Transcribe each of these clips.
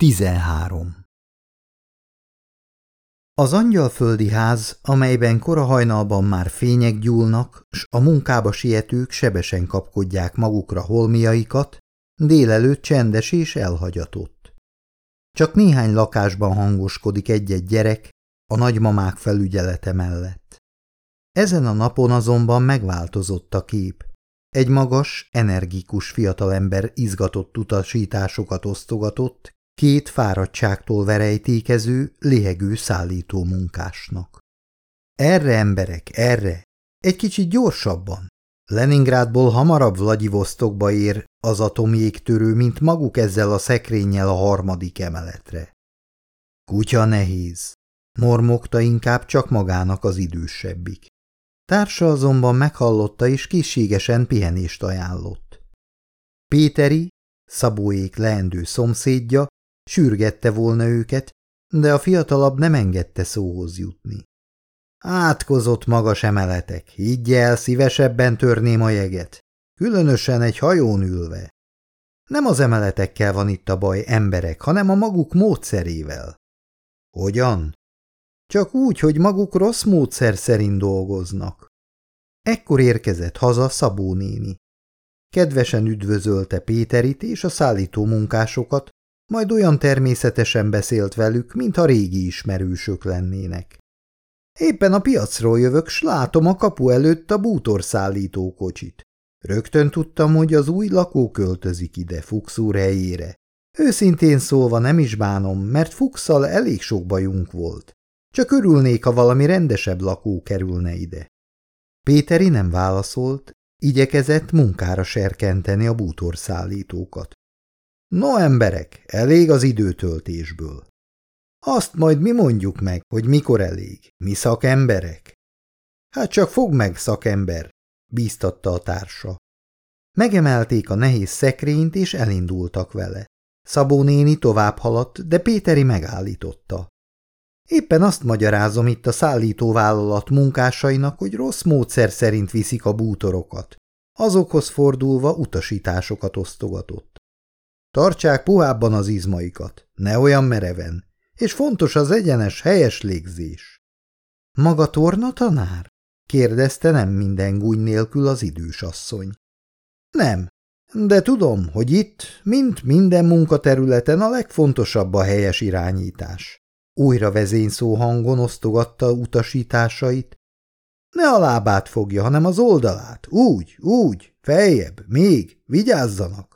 13. Az angyalföldi ház, amelyben kora hajnalban már fények gyúlnak, s a munkába sietők sebesen kapkodják magukra holmiaikat, délelőtt csendes és elhagyatott. Csak néhány lakásban hangoskodik egy-egy gyerek a nagymamák felügyelete mellett. Ezen a napon azonban megváltozott a kép. Egy magas, energikus fiatalember izgatott utasításokat osztogatott, két fáradtságtól verejtékező, léhegő szállító munkásnak. Erre, emberek, erre! Egy kicsit gyorsabban! Leningrádból hamarabb Vladivostokba ér az atomjégtörő, mint maguk ezzel a szekrényel a harmadik emeletre. Kutya nehéz, mormogta inkább csak magának az idősebbik. Társa azonban meghallotta és készségesen pihenést ajánlott. Péteri, Szabóék leendő szomszédja Sürgette volna őket, de a fiatalabb nem engedte szóhoz jutni. Átkozott magas emeletek, higgy el, szívesebben törném a jeget, különösen egy hajón ülve. Nem az emeletekkel van itt a baj, emberek, hanem a maguk módszerével. Hogyan? Csak úgy, hogy maguk rossz módszer szerint dolgoznak. Ekkor érkezett haza Szabó néni. Kedvesen üdvözölte Péterit és a szállító munkásokat, majd olyan természetesen beszélt velük, mintha régi ismerősök lennének. Éppen a piacról jövök, s látom a kapu előtt a bútorszállító kocsit. Rögtön tudtam, hogy az új lakó költözik ide Fuchs helyére. Őszintén szólva nem is bánom, mert Fuchszal elég sok bajunk volt. Csak örülnék, ha valami rendesebb lakó kerülne ide. Péteri nem válaszolt, igyekezett munkára serkenteni a bútorszállítókat. No, emberek, elég az időtöltésből. Azt majd mi mondjuk meg, hogy mikor elég. Mi szakemberek? Hát csak fog meg, szakember, bíztatta a társa. Megemelték a nehéz szekrényt, és elindultak vele. Szabó néni tovább haladt, de Péteri megállította. Éppen azt magyarázom itt a szállítóvállalat munkásainak, hogy rossz módszer szerint viszik a bútorokat. Azokhoz fordulva utasításokat osztogatott. Tartsák puhábban az izmaikat, ne olyan mereven, és fontos az egyenes, helyes légzés. Maga torna tanár? kérdezte nem minden gúny nélkül az idős asszony. Nem, de tudom, hogy itt, mint minden munkaterületen a legfontosabb a helyes irányítás. Újra vezényszó hangon osztogatta utasításait. Ne a lábát fogja, hanem az oldalát. Úgy, úgy, feljebb, még, vigyázzanak.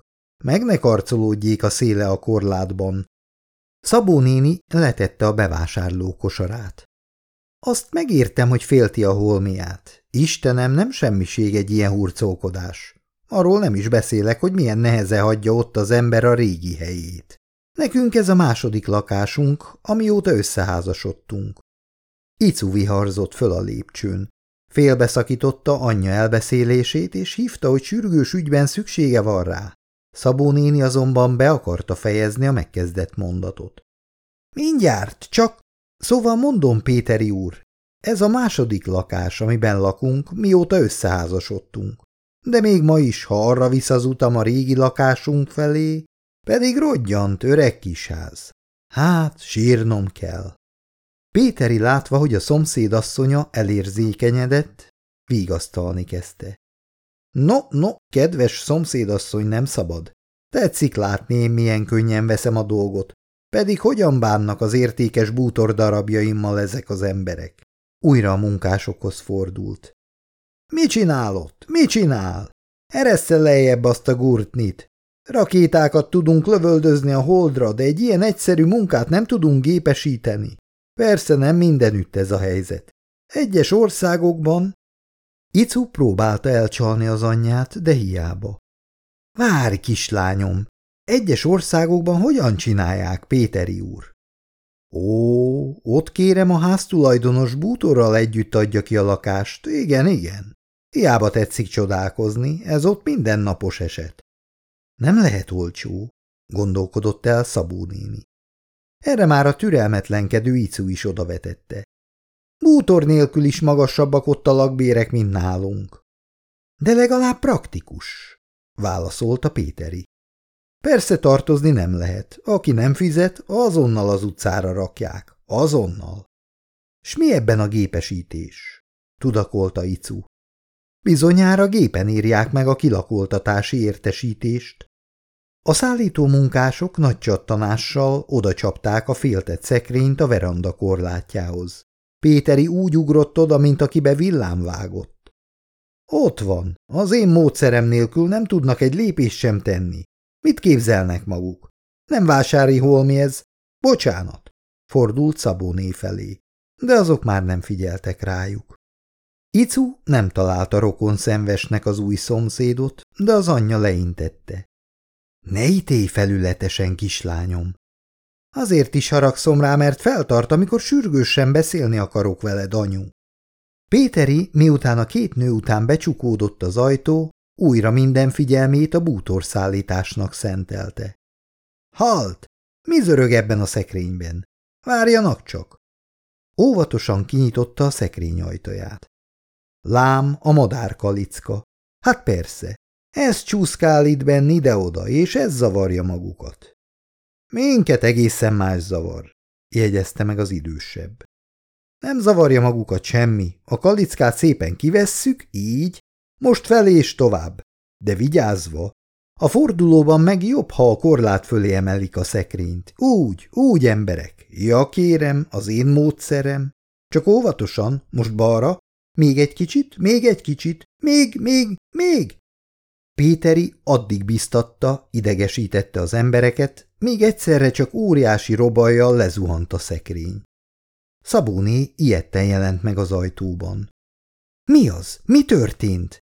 Meg ne karcolódjék a széle a korlátban. Szabó néni letette a bevásárló kosarát. Azt megértem, hogy félti a holmiát. Istenem, nem semmiség egy ilyen hurcolkodás. Arról nem is beszélek, hogy milyen neheze hagyja ott az ember a régi helyét. Nekünk ez a második lakásunk, amióta összeházasodtunk. Icu viharzott föl a lépcsőn. Félbeszakította anyja elbeszélését, és hívta, hogy sürgős ügyben szüksége van rá. Szabó néni azonban be akarta fejezni a megkezdett mondatot. Mindjárt, csak... Szóval mondom, Péteri úr, ez a második lakás, amiben lakunk, mióta összeházasodtunk. De még ma is, ha arra visz az utam a régi lakásunk felé, pedig rodjant öreg kisház. Hát, sírnom kell. Péteri látva, hogy a szomszéd asszonya elérzékenyedett, vigasztalni kezdte. No, no, kedves szomszédasszony, nem szabad. Tetszik látni, én milyen könnyen veszem a dolgot, pedig hogyan bánnak az értékes bútor darabjaimmal ezek az emberek? Újra a munkásokhoz fordult. Mi csinálott? Mi csinál? Eressze lejjebb azt a gurtnit. Rakétákat tudunk lövöldözni a holdra, de egy ilyen egyszerű munkát nem tudunk gépesíteni. Persze nem mindenütt ez a helyzet. Egyes országokban Icu próbálta elcsalni az anyját, de hiába. Várj, kislányom! Egyes országokban hogyan csinálják, Péteri úr? Ó, ott kérem a háztulajdonos bútorral együtt adja ki a lakást. Igen, igen. Hiába tetszik csodálkozni, ez ott mindennapos eset. Nem lehet olcsó, gondolkodott el Szabó néni. Erre már a türelmetlenkedő Icu is odavetette. Bútor nélkül is magasabbak ott a lakbérek, mint nálunk. De legalább praktikus, válaszolta Péteri. Persze tartozni nem lehet. Aki nem fizet, azonnal az utcára rakják. Azonnal. S mi ebben a gépesítés? Tudakolta Icu. Bizonyára gépen írják meg a kilakoltatási értesítést. A szállító munkások nagy csattanással odacsapták a féltett szekrényt a veranda korlátjához. Péteri úgy ugrott oda, mint akibe villám vágott. Ott van, az én módszerem nélkül nem tudnak egy lépést sem tenni. Mit képzelnek maguk? Nem vásári holmi ez? Bocsánat, fordult Szabóné felé, de azok már nem figyeltek rájuk. Icu nem találta rokon szenvesnek az új szomszédot, de az anyja leintette. Ne ítélj felületesen, kislányom! Azért is haragszom rá, mert feltart, amikor sürgősen beszélni akarok veled, anyu. Péteri, miután a két nő után becsukódott az ajtó, újra minden figyelmét a bútorszállításnak szentelte. Halt! Mi zörög ebben a szekrényben? Várjanak csak! Óvatosan kinyitotta a szekrény ajtaját. Lám a madárkalicka. Hát persze, ez csúszkál itt benn ide-oda, és ez zavarja magukat. Minket egészen más zavar, jegyezte meg az idősebb. Nem zavarja magukat semmi, a kalickát szépen kivesszük, így, most felé és tovább, de vigyázva. A fordulóban meg jobb, ha a korlát fölé emelik a szekrényt. Úgy, úgy, emberek. Ja, kérem, az én módszerem. Csak óvatosan, most balra. Még egy kicsit, még egy kicsit, még, még, még. Péteri addig biztatta, idegesítette az embereket, míg egyszerre csak óriási robajjal lezuhant a szekrény. Szabóné ilyetten jelent meg az ajtóban. – Mi az? Mi történt?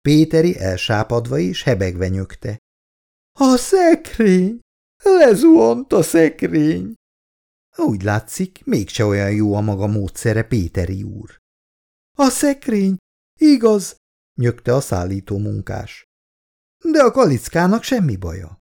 Péteri elsápadva és hebegve nyögte. – A szekrény! Lezuhant a szekrény! Úgy látszik, mégse olyan jó a maga módszere, Péteri úr. – A szekrény! Igaz! – nyögte a szállító munkás. – De a kalickának semmi baja.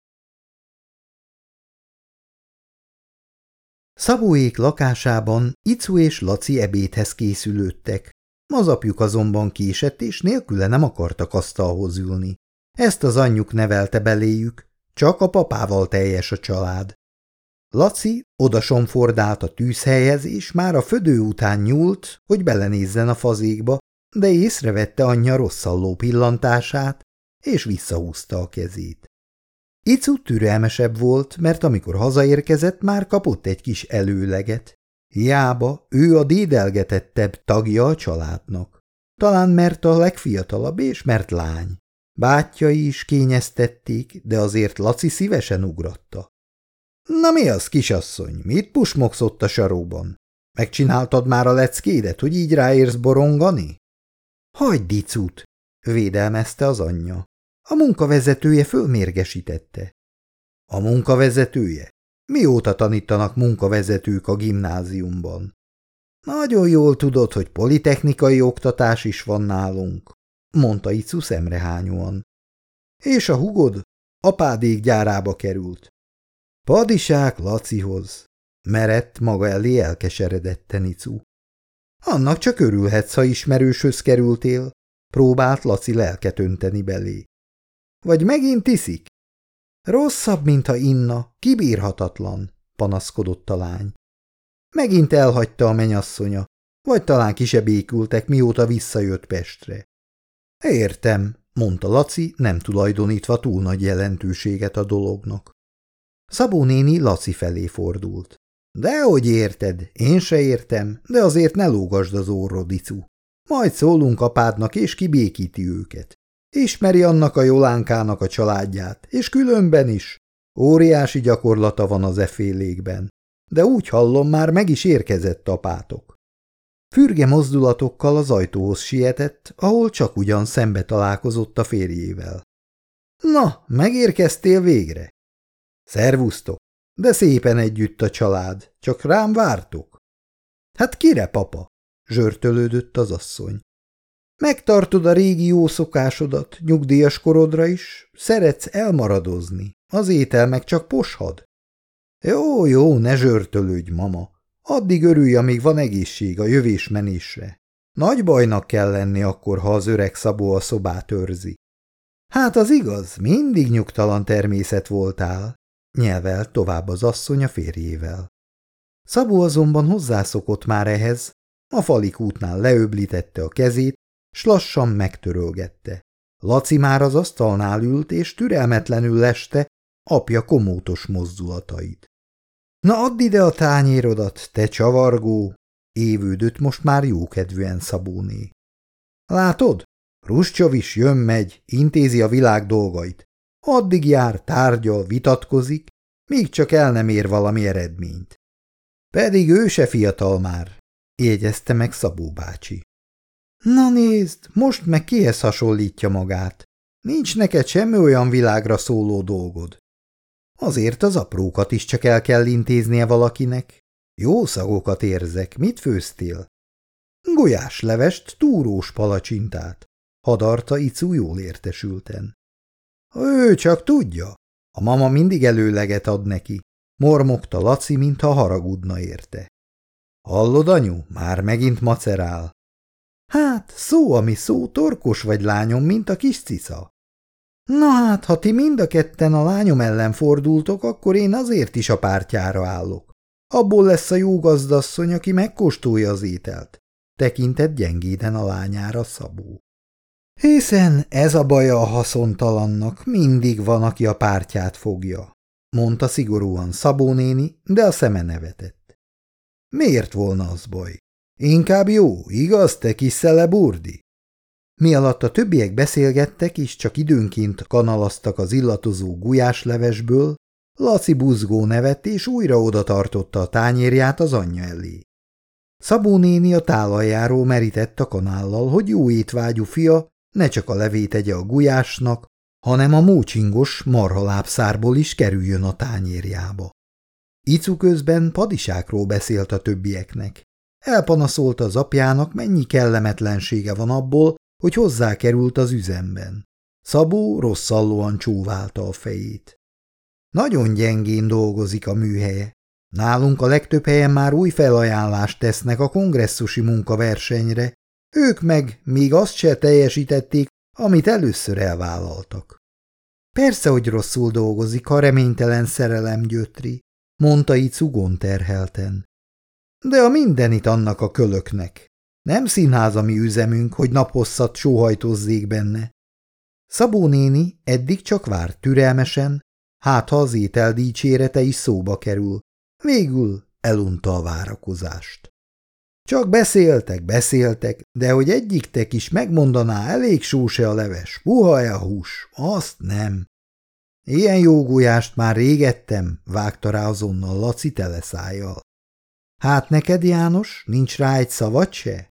Szabóék lakásában Icu és Laci ebédhez készülődtek. Az apjuk azonban késett, és nélküle nem akartak asztalhoz ülni. Ezt az anyjuk nevelte beléjük, csak a papával teljes a család. Laci odasomfordált a tűzhelyhez, és már a födő után nyúlt, hogy belenézzen a fazékba, de észrevette anyja rosszalló pillantását, és visszahúzta a kezét. Icu türelmesebb volt, mert amikor hazaérkezett, már kapott egy kis előleget. Hiába ő a dédelgetettebb tagja a családnak. Talán mert a legfiatalabb és mert lány. Bátyjai is kényeztették, de azért Laci szívesen ugratta. – Na mi az, kisasszony, mit pusmogsz ott a saróban? Megcsináltad már a leckédet, hogy így ráérsz borongani? – Hagyd, Icut! – védelmezte az anyja. A munkavezetője fölmérgesítette. – A munkavezetője? Mióta tanítanak munkavezetők a gimnáziumban? Nagyon jól tudod, hogy politechnikai oktatás is van nálunk, mondta Icu szemrehányóan. És a hugod apádék gyárába került. Padisák Lacihoz, merett maga elé elkeseredetten Icu. Annak csak örülhetsz, ha ismerőshöz kerültél, próbált Laci lelket önteni belé. Vagy megint iszik? Rosszabb, mintha inna, kibírhatatlan, panaszkodott a lány. Megint elhagyta a menyasszonya, vagy talán ki se békültek, mióta visszajött Pestre. Értem, mondta Laci, nem tulajdonítva túl nagy jelentőséget a dolognak. Szabó néni Laci felé fordult. Dehogy érted, én se értem, de azért ne lógasd az orrod, icu. Majd szólunk apádnak, és kibékíti őket. Ismeri annak a Jolánkának a családját, és különben is. Óriási gyakorlata van az efélékben, de úgy hallom, már meg is érkezett apátok. Fürge mozdulatokkal az ajtóhoz sietett, ahol csak ugyan szembe találkozott a férjével. Na, megérkeztél végre? Szervusztok, de szépen együtt a család, csak rám vártok. Hát kire, papa? zsörtölődött az asszony. Megtartod a régi jó szokásodat, nyugdíjas korodra is, szeretsz elmaradozni, az étel meg csak poshad. Jó, jó, ne zsörtölődj, mama. Addig örülj, amíg van egészség a jövés-menésre. Nagy bajnak kell lenni akkor, ha az öreg Szabó a szobát őrzi. Hát az igaz, mindig nyugtalan természet voltál, nyelvel tovább az asszony a férjével. Szabó azonban hozzászokott már ehhez, a falik útnál leöblítette a kezét, s lassan megtörölgette. Laci már az asztalnál ült, és türelmetlenül leste apja komótos mozdulatait. – Na add ide a tányérodat, te csavargó! – évődött most már jókedvűen Szabóné. – Látod? Ruscsov is jön-megy, intézi a világ dolgait. Addig jár, tárgyal, vitatkozik, míg csak el nem ér valami eredményt. Pedig ő se fiatal már, jegyezte meg Szabó bácsi. Na nézd, most meg kihez hasonlítja magát. Nincs neked semmi olyan világra szóló dolgod. Azért az aprókat is csak el kell intéznie valakinek. Jó szagokat érzek, mit főztél? Gulyáslevest, túrós palacsintát. Hadarta Icu jól értesülten. Ő csak tudja. A mama mindig előleget ad neki. Mormogta Laci, mintha haragudna érte. Hallod, anyu, már megint macerál. Hát, szó, ami szó, torkos vagy lányom, mint a kis cica. Na hát, ha ti mind a ketten a lányom ellen fordultok, akkor én azért is a pártjára állok. Abból lesz a jó gazdasszony, aki megkóstolja az ételt. Tekintett gyengéden a lányára Szabó. Hiszen ez a baja a haszontalannak, mindig van, aki a pártját fogja, mondta szigorúan Szabó néni, de a szeme nevetett. Miért volna az baj? Inkább jó, igaz, te kis szeleburdi? Mi alatt a többiek beszélgettek, és csak időnként kanalaztak az illatozó gulyáslevesből, Laci buzgó nevett, és újra oda tartotta a tányérját az anyja elé. Szabó néni a tálaljáról merített a kanállal, hogy jó étvágyú fia ne csak a levét egye a gulyásnak, hanem a mócsingos marhalábszárból is kerüljön a tányérjába. Icu közben padisákról beszélt a többieknek. Elpanaszolta az apjának, mennyi kellemetlensége van abból, hogy hozzákerült az üzemben. Szabó rosszallóan csóválta a fejét. Nagyon gyengén dolgozik a műhelye. Nálunk a legtöbb helyen már új felajánlást tesznek a kongresszusi munkaversenyre, ők meg még azt se teljesítették, amit először elvállaltak. Persze, hogy rosszul dolgozik, ha reménytelen szerelem gyötri, mondta így cugon terhelten. De a mindenit annak a kölöknek. Nem színház a mi üzemünk, hogy naposszat sóhajtozzék benne. Szabó néni eddig csak várt türelmesen, hát ha az étel dicsérete is szóba kerül. Végül elunta a várakozást. Csak beszéltek, beszéltek, de hogy egyiktek is megmondaná, elég sóse a leves, puha-e a hús, azt nem. Ilyen jó gulyást már régettem, vágta rá azonnal Laci teleszájjal. Hát neked, János, nincs rá egy szavad se?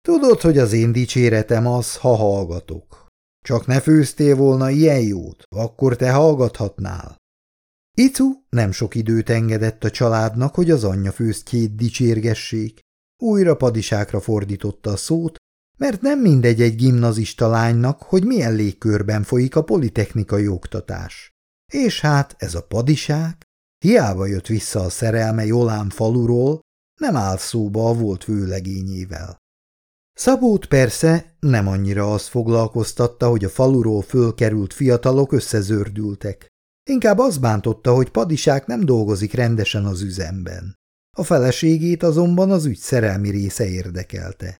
Tudod, hogy az én dicséretem az, ha hallgatok. Csak ne főztél volna ilyen jót, akkor te hallgathatnál. Icu nem sok időt engedett a családnak, hogy az anyja főztjét dicsérgessék. Újra padisákra fordította a szót, mert nem mindegy egy gimnazista lánynak, hogy milyen légkörben folyik a politechnikai oktatás. És hát ez a padisák, hiába jött vissza a szerelme Jolán faluról, nem áll szóba a volt vőlegényével. Szabót persze nem annyira az foglalkoztatta, hogy a faluról fölkerült fiatalok összezördültek. Inkább az bántotta, hogy padisák nem dolgozik rendesen az üzemben. A feleségét azonban az ügy szerelmi része érdekelte.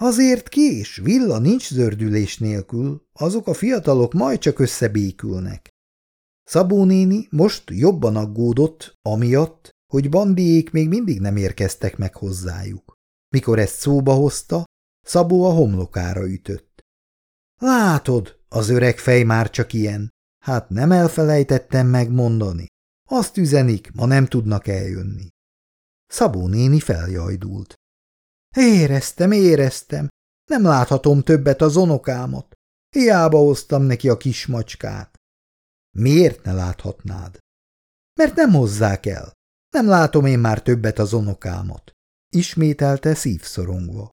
Azért kés, villa nincs zördülés nélkül, azok a fiatalok majd csak összebékülnek. Szabó néni most jobban aggódott, amiatt, hogy bandiék még mindig nem érkeztek meg hozzájuk. Mikor ezt szóba hozta, Szabó a homlokára ütött. Látod, az öreg fej már csak ilyen. Hát nem elfelejtettem megmondani. Azt üzenik, ma nem tudnak eljönni. Szabó néni feljajdult. Éreztem, éreztem. Nem láthatom többet az onokámat. Hiába hoztam neki a kis macskát. Miért ne láthatnád? Mert nem hozzák el. Nem látom én már többet az onokámat. Ismételte szívszorongva.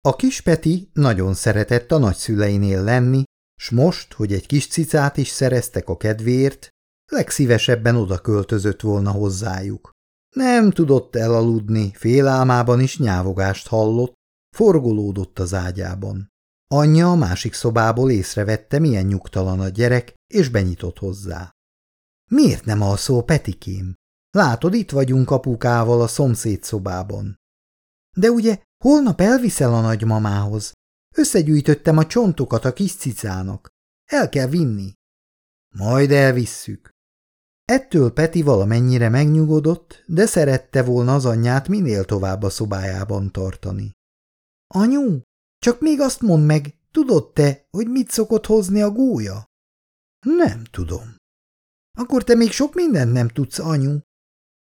A kis Peti nagyon szeretett a nagyszüleinél lenni, s most, hogy egy kis cicát is szereztek a kedvéért, legszívesebben oda költözött volna hozzájuk. Nem tudott elaludni, félálmában is nyávogást hallott, Forgolódott az ágyában. Anyja a másik szobából észrevette, milyen nyugtalan a gyerek, és benyitott hozzá. Miért nem alszol, Petikém? Látod, itt vagyunk apukával a szomszéd szobában. De ugye holnap elviszel a nagymamához. Összegyűjtöttem a csontokat a kis cicának. El kell vinni. Majd elvisszük. Ettől Peti valamennyire megnyugodott, de szerette volna az anyját minél tovább a szobájában tartani. Anyu, csak még azt mondd meg, tudod te, hogy mit szokott hozni a gólya? Nem tudom. Akkor te még sok mindent nem tudsz, anyu.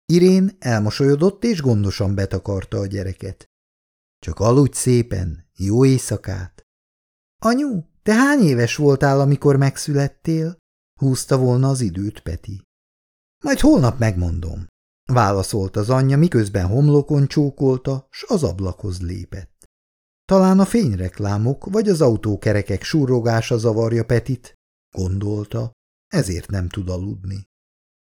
Irén elmosolyodott és gondosan betakarta a gyereket. Csak aludj szépen, jó éjszakát. Anyu, te hány éves voltál, amikor megszülettél? Húzta volna az időt Peti. Majd holnap megmondom, válaszolt az anyja, miközben homlokon csókolta, s az ablakhoz lépett. Talán a fényreklámok vagy az autókerekek surrogása zavarja Petit, gondolta, ezért nem tud aludni.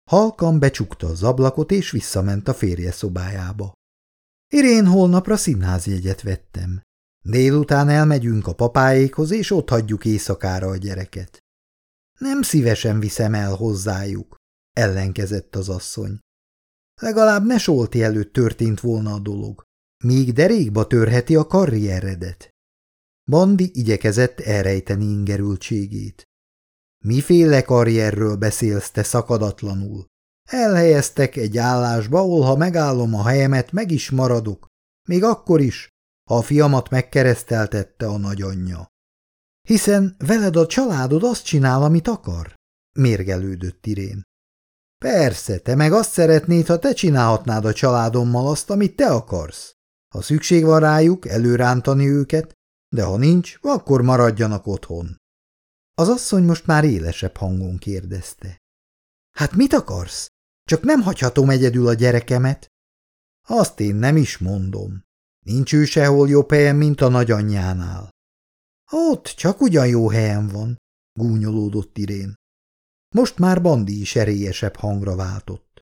Halkan becsukta az ablakot, és visszament a férje szobájába. Irén holnapra színházjegyet vettem. Délután elmegyünk a papáékhoz, és ott hagyjuk éjszakára a gyereket. Nem szívesen viszem el hozzájuk, ellenkezett az asszony. Legalább ne solti előtt történt volna a dolog, míg derékba törheti a karrieredet. Bandi igyekezett elrejteni ingerültségét. Miféle karrierről beszélsz te szakadatlanul? Elhelyeztek egy állásba, ahol ha megállom a helyemet, meg is maradok, még akkor is, ha a fiamat megkereszteltette a nagyanyja. Hiszen veled a családod azt csinál, amit akar? Mérgelődött Irén. Persze, te meg azt szeretnéd, ha te csinálhatnád a családommal azt, amit te akarsz. Ha szükség van rájuk, előrántani őket, de ha nincs, akkor maradjanak otthon. Az asszony most már élesebb hangon kérdezte. Hát mit akarsz? Csak nem hagyhatom egyedül a gyerekemet? Azt én nem is mondom. Nincs ő sehol jobb helyen, mint a nagyanyjánál. Ott csak ugyan jó helyen van, gúnyolódott Irén. Most már Bandi is erélyesebb hangra váltott.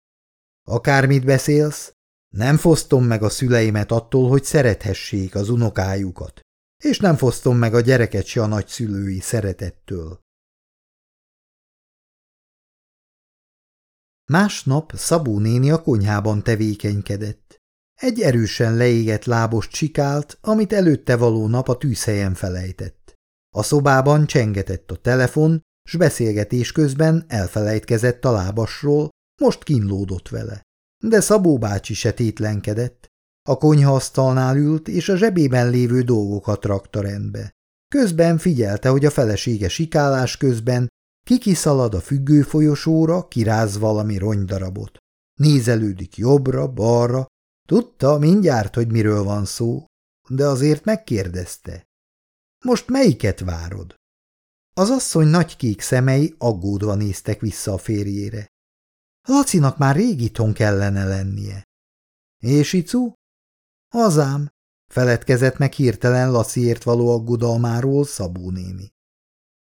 Akármit beszélsz, nem fosztom meg a szüleimet attól, hogy szerethessék az unokájukat, és nem fosztom meg a gyereket se a nagyszülői szeretettől. Másnap Szabó néni a konyhában tevékenykedett. Egy erősen leégett lábos csikált, amit előtte való nap a tűzhelyen felejtett. A szobában csengetett a telefon, s beszélgetés közben elfelejtkezett a lábasról, most kínlódott vele. De Szabó bácsi se tétlenkedett. A konyhaasztalnál ült, és a zsebében lévő dolgokat rakta rendbe. Közben figyelte, hogy a felesége sikálás közben kikiszalad a függő folyosóra, kiráz valami rongydarabot. Nézelődik jobbra, balra, tudta mindjárt, hogy miről van szó, de azért megkérdezte. Most melyiket várod? Az asszony nagy kék szemei aggódva néztek vissza a férjére. Lacinak már rég itthon kellene lennie. És Icu? Hazám, feledkezett meg hirtelen Laciért való aggodalmáról Szabó néni.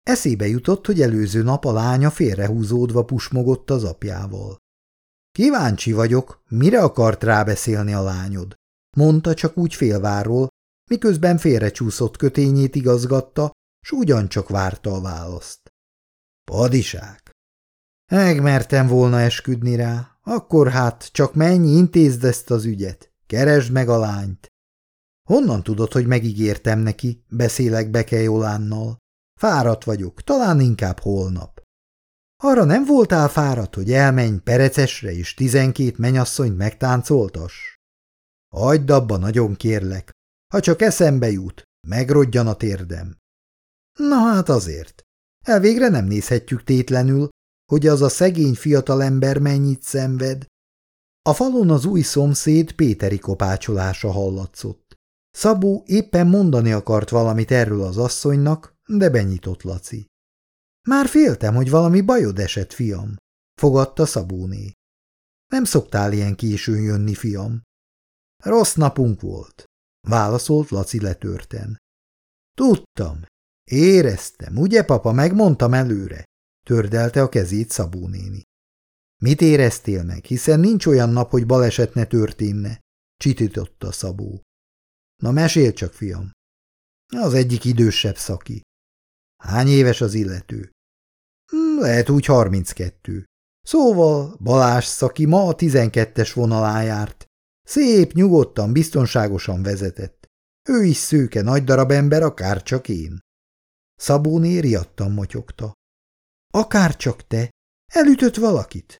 Eszébe jutott, hogy előző nap a lánya félrehúzódva pusmogott az apjával. Kíváncsi vagyok, mire akart rábeszélni a lányod, mondta csak úgy félváról, miközben félrecsúszott kötényét igazgatta, s ugyancsak várta a választ. Padiság! Megmertem volna esküdni rá, akkor hát csak menj, intézd ezt az ügyet, keresd meg a lányt. Honnan tudod, hogy megígértem neki, beszélek Bekejolánnal? Fáradt vagyok, talán inkább holnap. Arra nem voltál fáradt, hogy elmenj Perecesre és tizenkét menyasszonyt megtáncoltas? Hagyd abba, nagyon kérlek, ha csak eszembe jut, megrodjan a térdem. Na hát azért. Elvégre nem nézhetjük tétlenül, hogy az a szegény fiatalember mennyit szenved. A falon az új szomszéd Péteri kopácsolása hallatszott. Szabó éppen mondani akart valamit erről az asszonynak, de benyitott Laci. Már féltem, hogy valami bajod esett, fiam, fogadta Szabóné. Nem szoktál ilyen későn jönni, fiam. Rossz napunk volt, válaszolt Laci letörten. Tudtam, Éreztem, ugye, papa, megmondtam előre, tördelte a kezét Szabó néni. Mit éreztél meg, hiszen nincs olyan nap, hogy baleset ne történne, csitította Szabó. Na mesél csak, fiam. Az egyik idősebb szaki. Hány éves az illető? Hm, lehet úgy 32. Szóval Balázs szaki ma a 12-es vonalán járt. Szép, nyugodtan, biztonságosan vezetett. Ő is szőke, nagy darab ember, akár csak én. Szabóné riadtan motyogta. Akár csak te. Elütött valakit?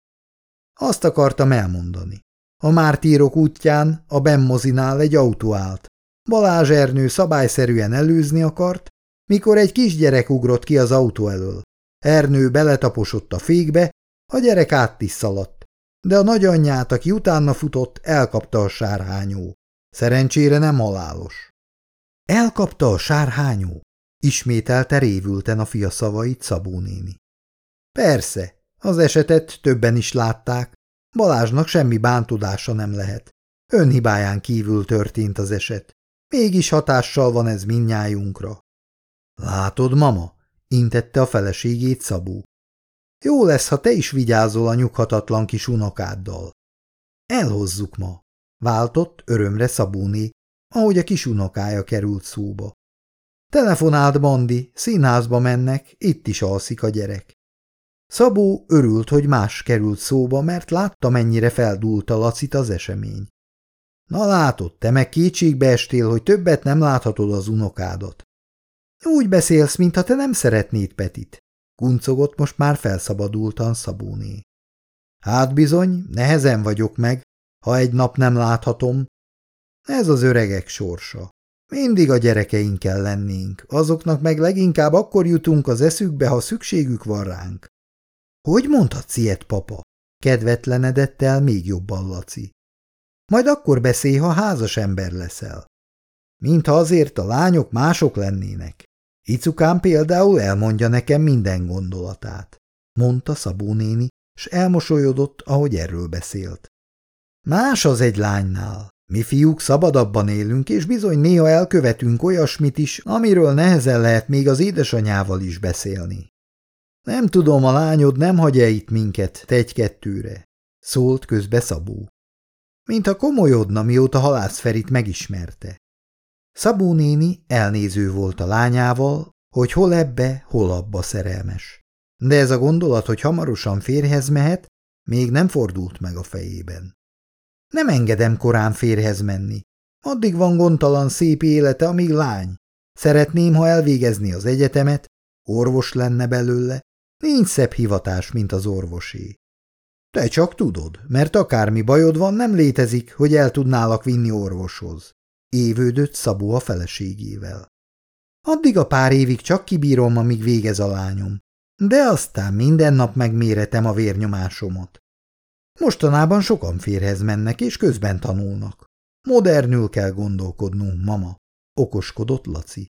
Azt akartam elmondani. A mártírok útján a Bemmozinál egy autó állt. Balázs Ernő szabályszerűen előzni akart, mikor egy kisgyerek ugrott ki az autó elől. Ernő beletaposott a fékbe, a gyerek áttiszaladt, de a nagyanyját, aki utána futott, elkapta a sárhányó. Szerencsére nem halálos. Elkapta a sárhányó? Ismételte révülten a fia szavait Szabó néni. Persze, az esetet többen is látták. Balázsnak semmi bántudása nem lehet. Önhibáján kívül történt az eset. Mégis hatással van ez minnyájunkra. Látod, mama? intette a feleségét Szabó. Jó lesz, ha te is vigyázol a nyughatatlan kis unokáddal. Elhozzuk ma, váltott örömre Szabóné, ahogy a kis unokája került szóba. Telefonált Bandi, színházba mennek, itt is alszik a gyerek. Szabó örült, hogy más került szóba, mert látta, mennyire feldúlt a Lacit az esemény. Na látod, te meg kétségbe estél, hogy többet nem láthatod az unokádat. Úgy beszélsz, mintha te nem szeretnéd Petit. Kuncogott most már felszabadultan Szabóné. Hát bizony, nehezen vagyok meg, ha egy nap nem láthatom. Ez az öregek sorsa. Mindig a gyerekeinkkel lennénk, azoknak meg leginkább akkor jutunk az eszükbe, ha szükségük van ránk. Hogy mondhatsz ilyet, papa? Kedvetlenedett el még jobban Laci. Majd akkor beszélj, ha házas ember leszel. Mintha azért a lányok mások lennének. Icukám például elmondja nekem minden gondolatát, mondta Szabó néni, s elmosolyodott, ahogy erről beszélt. Más az egy lánynál. Mi fiúk szabadabban élünk, és bizony néha elkövetünk olyasmit is, amiről nehezen lehet még az édesanyával is beszélni. Nem tudom, a lányod nem hagyja itt minket, te egy-kettőre, szólt közbe Szabó. Mintha komolyodna, mióta Halász Ferit megismerte. Szabó néni elnéző volt a lányával, hogy hol ebbe, hol abba szerelmes. De ez a gondolat, hogy hamarosan férhez mehet, még nem fordult meg a fejében. Nem engedem korán férhez menni. Addig van gondtalan szép élete, amíg lány. Szeretném, ha elvégezni az egyetemet, orvos lenne belőle, nincs szebb hivatás, mint az orvosé. Te csak tudod, mert akármi bajod van, nem létezik, hogy el tudnálak vinni orvoshoz évődött Szabó a feleségével. Addig a pár évig csak kibírom, amíg végez a lányom, de aztán minden nap megméretem a vérnyomásomat. Mostanában sokan férhez mennek, és közben tanulnak. Modernül kell gondolkodnunk, mama, okoskodott Laci.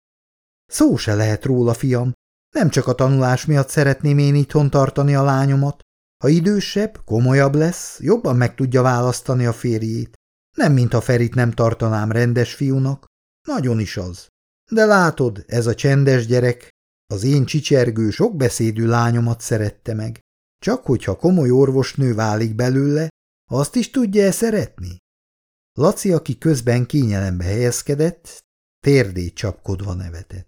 Szó se lehet róla, fiam, nem csak a tanulás miatt szeretném én itthon tartani a lányomat. Ha idősebb, komolyabb lesz, jobban meg tudja választani a férjét, nem, mintha Ferit nem tartanám rendes fiúnak, nagyon is az. De látod, ez a csendes gyerek, az én csicsergő, sokbeszédű lányomat szerette meg. Csak hogyha komoly orvosnő válik belőle, azt is tudja-e szeretni? Laci, aki közben kényelembe helyezkedett, térdét csapkodva nevetett.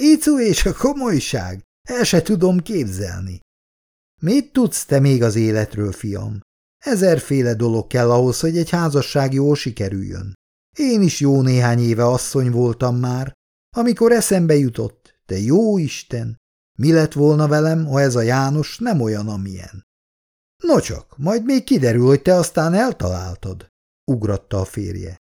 Icu és a komolyság, el se tudom képzelni. Mit tudsz te még az életről, fiam? Ezerféle dolog kell ahhoz, hogy egy házasság jól sikerüljön. Én is jó néhány éve asszony voltam már, amikor eszembe jutott, te jó Isten, mi lett volna velem, ha ez a János nem olyan, amilyen? Nocsak, majd még kiderül, hogy te aztán eltaláltad, ugratta a férje.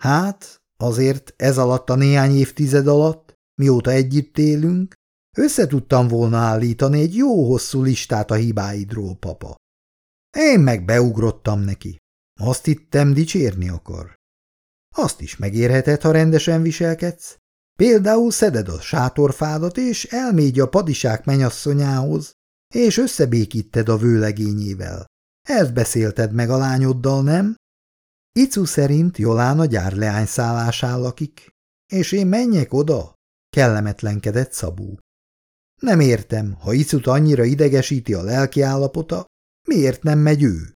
Hát, azért ez alatt a néhány évtized alatt, mióta együtt élünk, összetudtam volna állítani egy jó hosszú listát a hibáidról, papa. Én meg beugrottam neki. Azt hittem, dicsérni akar. Azt is megérheted, ha rendesen viselkedsz. Például szeded a sátorfádat, és elmégy a padisák menyasszonyához, és összebékíted a vőlegényével. Ezt beszélted meg a lányoddal, nem? Icu szerint Jolán a gyárleány szállásán lakik, és én menjek oda? Kellemetlenkedett Szabó. Nem értem, ha Icut annyira idegesíti a lelki állapota, Miért nem megy ő?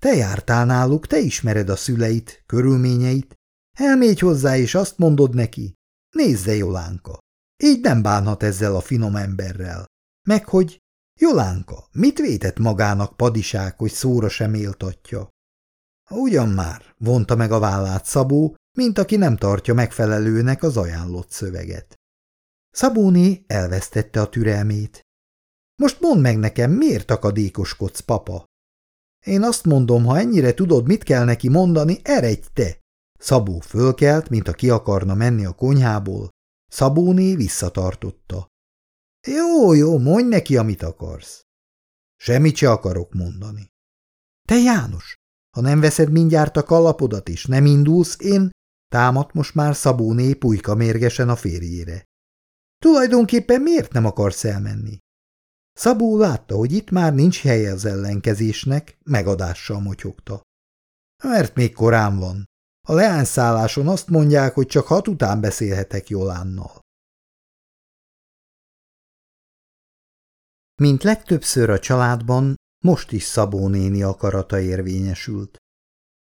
Te jártál náluk, te ismered a szüleit, körülményeit. Elmégy hozzá, és azt mondod neki, nézze, Jolánka, így nem bánhat ezzel a finom emberrel. Meg hogy, Jolánka, mit vétett magának padiság, hogy szóra sem éltatja? Ugyan már, vonta meg a vállát Szabó, mint aki nem tartja megfelelőnek az ajánlott szöveget. Szabóné elvesztette a türelmét. Most mondd meg nekem, miért akadékoskodsz, papa? Én azt mondom, ha ennyire tudod, mit kell neki mondani, eredj te! Szabó fölkelt, mint a ki akarna menni a konyhából. Szabóné visszatartotta. Jó, jó, mondj neki, amit akarsz. Semmit se akarok mondani. Te János, ha nem veszed mindjárt a kalapodat és nem indulsz, én támadt most már Szabóné pulyka mérgesen a férjére. Tulajdonképpen miért nem akarsz elmenni? Szabó látta, hogy itt már nincs helye az ellenkezésnek, megadással motyogta. Mert még korán van. A leányszálláson azt mondják, hogy csak hat után beszélhetek Jolánnal. Mint legtöbbször a családban, most is Szabó néni akarata érvényesült.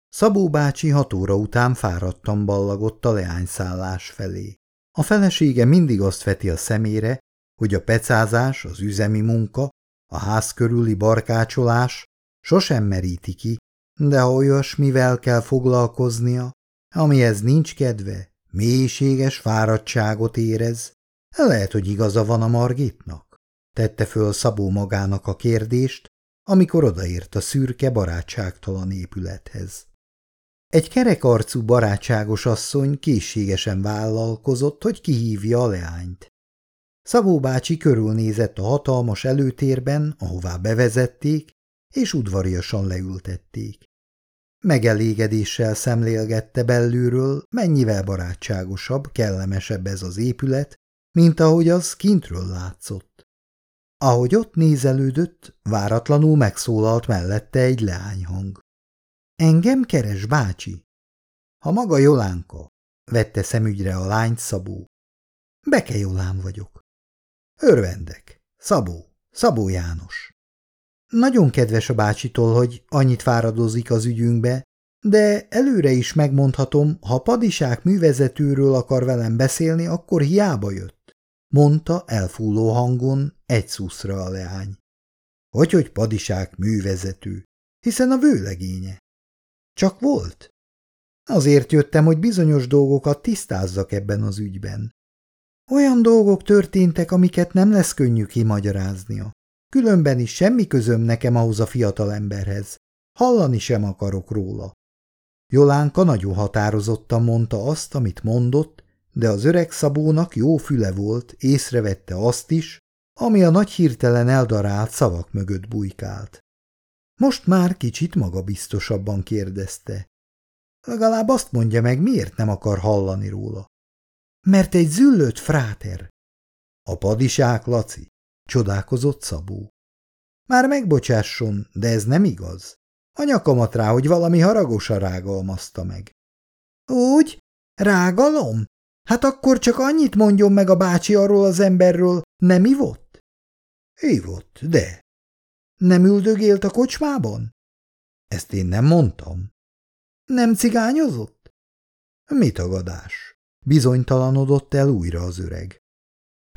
Szabó bácsi hat óra után fáradtan ballagott a leányszállás felé. A felesége mindig azt veti a szemére, hogy a pecázás, az üzemi munka, a ház körüli barkácsolás sosem meríti ki, de ha olyasmivel kell foglalkoznia, amihez nincs kedve, mélységes fáradtságot érez, lehet, hogy igaza van a Margitnak. Tette föl Szabó magának a kérdést, amikor odaért a szürke barátságtalan épülethez. Egy kerekarcú barátságos asszony készségesen vállalkozott, hogy kihívja a leányt. Szabó bácsi körülnézett a hatalmas előtérben, ahová bevezették, és udvariasan leültették. Megelégedéssel szemlélgette belülről, mennyivel barátságosabb, kellemesebb ez az épület, mint ahogy az kintről látszott. Ahogy ott nézelődött, váratlanul megszólalt mellette egy leányhang. Engem keres, bácsi? Ha maga Jolánka, vette szemügyre a lányt Szabó. Beke Jolán vagyok. Örvendek. Szabó. Szabó János. Nagyon kedves a bácsitól, hogy annyit fáradozik az ügyünkbe, de előre is megmondhatom, ha padisák művezetőről akar velem beszélni, akkor hiába jött, mondta elfúló hangon egy szuszra a leány. Hogy, hogy padisák művezető, hiszen a vőlegénye. Csak volt? Azért jöttem, hogy bizonyos dolgokat tisztázzak ebben az ügyben. Olyan dolgok történtek, amiket nem lesz könnyű kimagyaráznia. Különben is semmi közöm nekem ahhoz a fiatal emberhez. Hallani sem akarok róla. Jolánka nagyon határozottan mondta azt, amit mondott, de az öreg Szabónak jó füle volt, észrevette azt is, ami a nagy hirtelen eldarált szavak mögött bujkált. Most már kicsit magabiztosabban kérdezte. Legalább azt mondja meg, miért nem akar hallani róla. Mert egy züllött fráter. A padisák, Laci, csodálkozott Szabó. Már megbocsásson, de ez nem igaz. A nyakamat rá, hogy valami haragosan rágalmazta meg. Úgy? Rágalom? Hát akkor csak annyit mondjon meg a bácsi arról az emberről, nem ivott? Ivott, de. Nem üldögélt a kocsmában? Ezt én nem mondtam. Nem cigányozott? Mi tagadás? Bizonytalanodott el újra az öreg.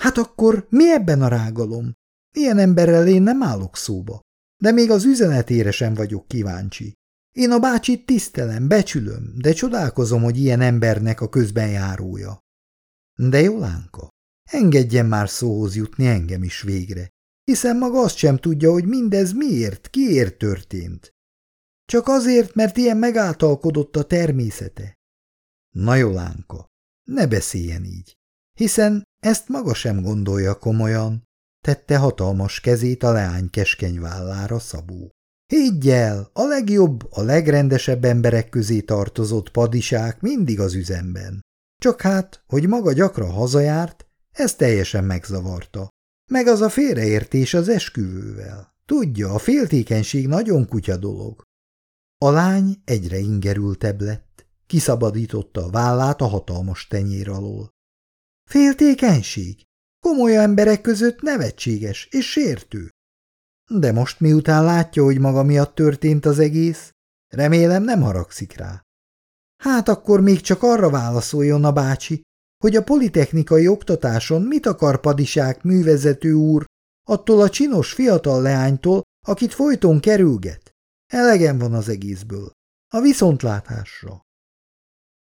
Hát akkor mi ebben a rágalom? Ilyen emberrel én nem állok szóba, de még az üzenetére sem vagyok kíváncsi. Én a bácsit tisztelem, becsülöm, de csodálkozom, hogy ilyen embernek a közbenjárója. De Jolánka, engedjen már szóhoz jutni engem is végre, hiszen maga azt sem tudja, hogy mindez miért, kiért történt. Csak azért, mert ilyen megáltalkodott a természete. Na Jolánka, ne beszéljen így, hiszen ezt maga sem gondolja komolyan, tette hatalmas kezét a leány keskeny vállára Szabó. Higgy el, a legjobb, a legrendesebb emberek közé tartozott padisák mindig az üzemben. Csak hát, hogy maga gyakran hazajárt, ez teljesen megzavarta. Meg az a félreértés az esküvővel. Tudja, a féltékenység nagyon kutya dolog. A lány egyre ingerültebb lett, kiszabadította a vállát a hatalmas tenyér alól. Féltékenység? Komoly emberek között nevetséges és sértő. De most miután látja, hogy maga miatt történt az egész, remélem nem haragszik rá. Hát akkor még csak arra válaszoljon a bácsi, hogy a politechnikai oktatáson mit akar padisák művezető úr attól a csinos fiatal leánytól, akit folyton kerülget. Elegem van az egészből. A viszontlátásra.